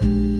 you.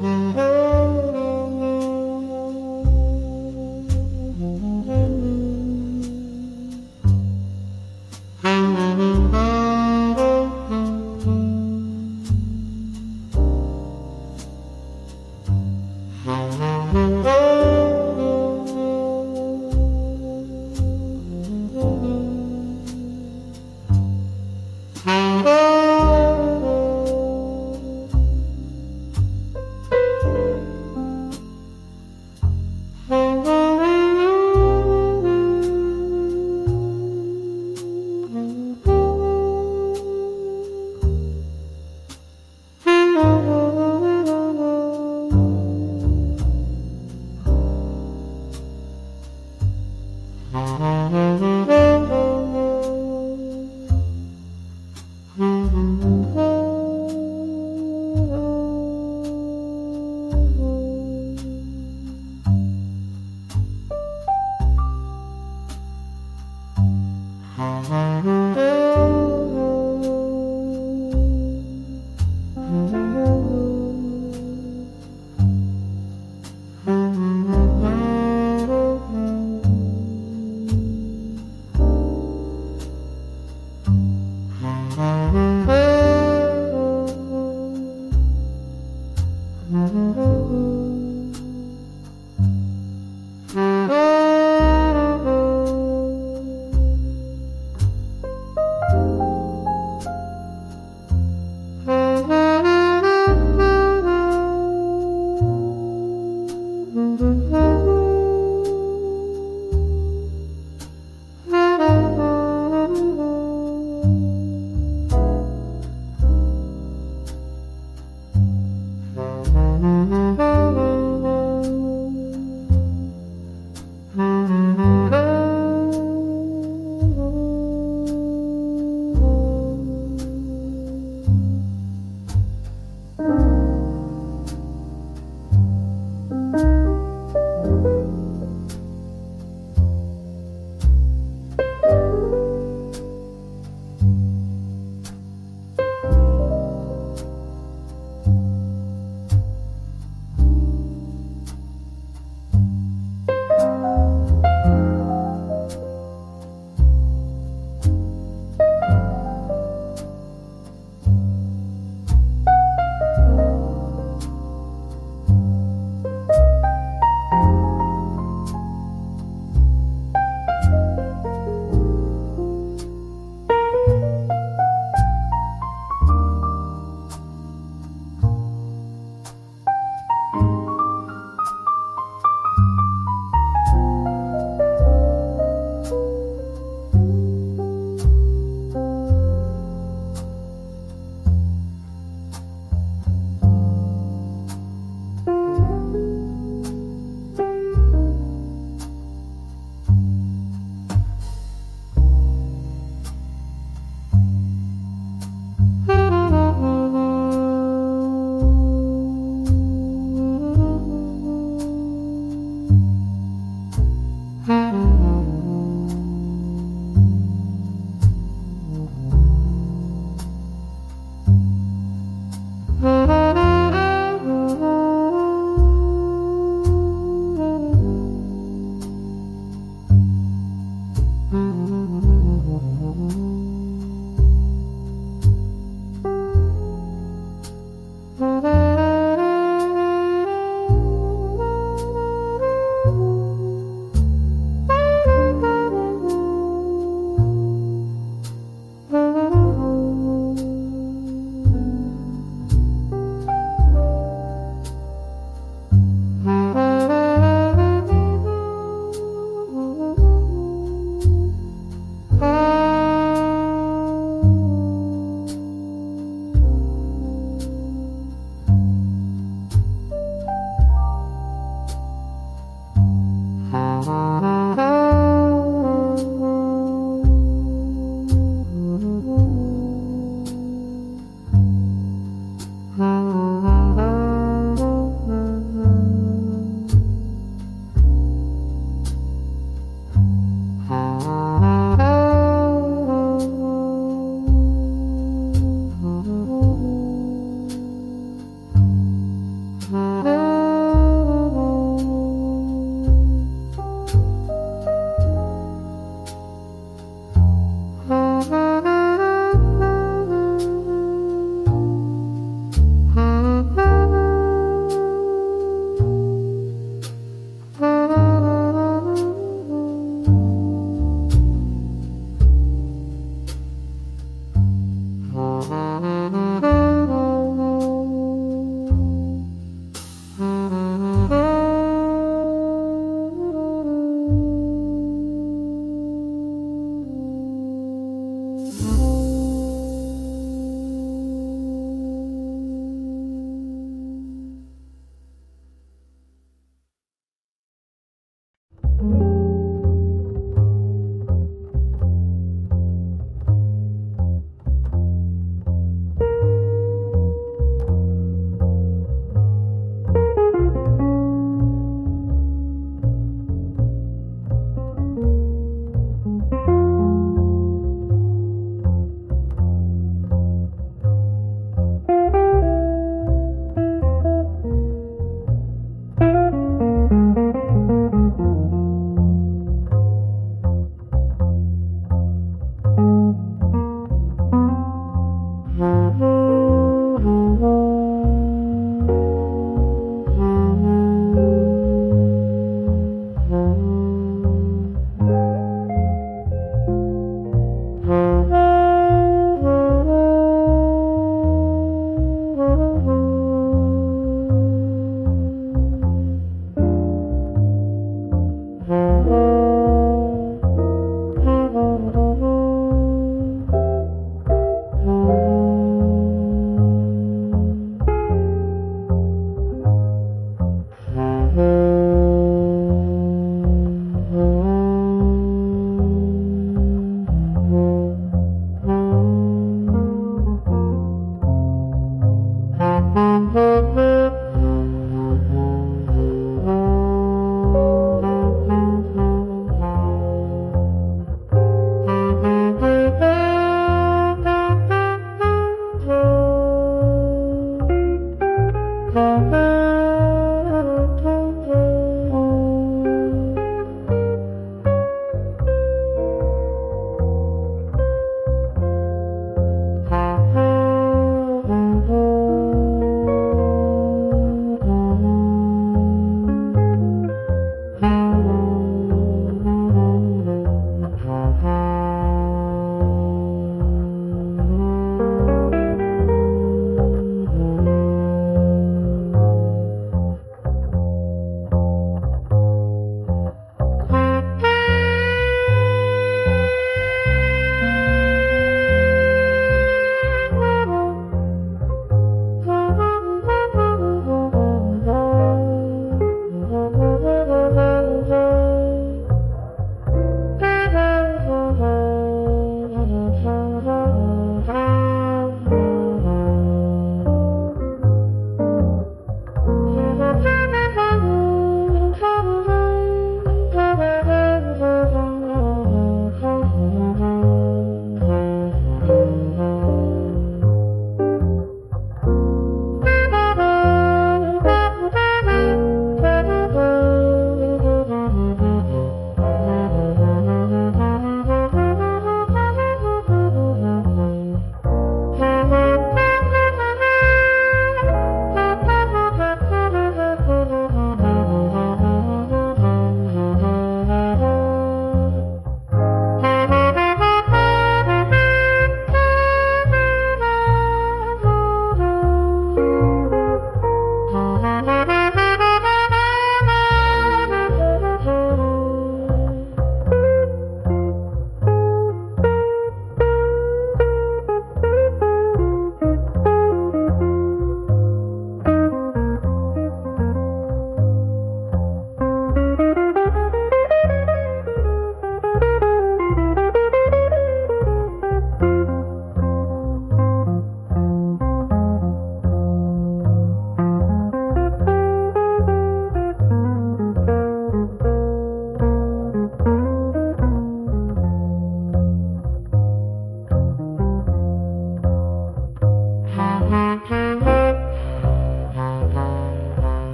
Mm-hmm.